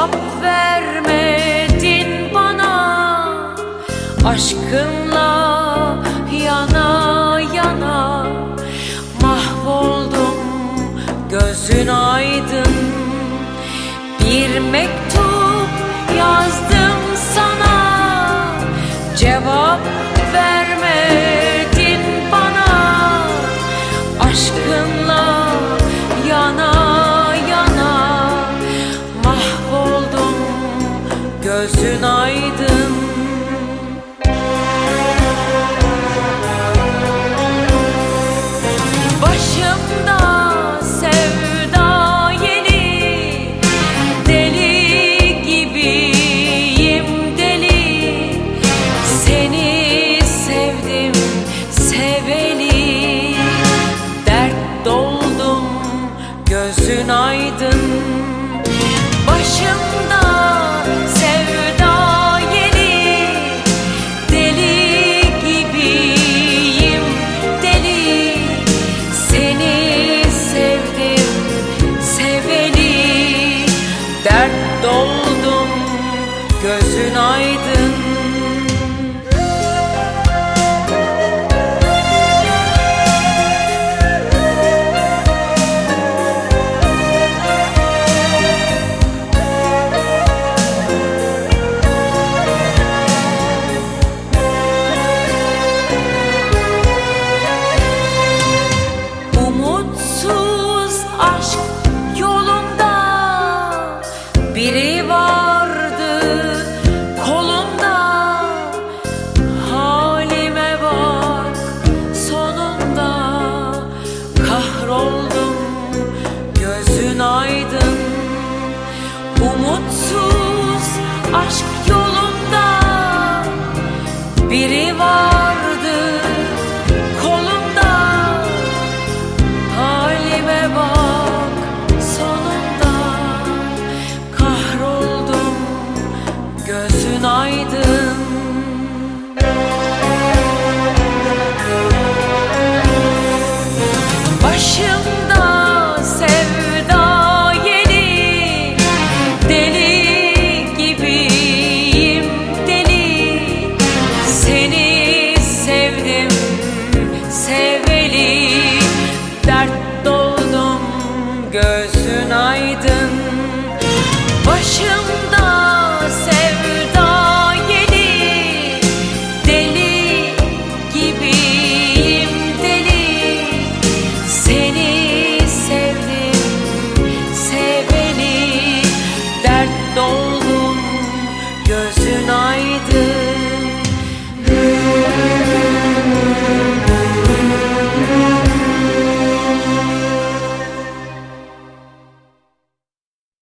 cevap vermedin bana. Aşkınla yana yana Mahvoldum gözün aydın. Bir mektup yazdım sana Cevap ver Başımda sevdaiyli deli gibiyim. Deli seni sevdim sevelim dert doldum gözün aydın.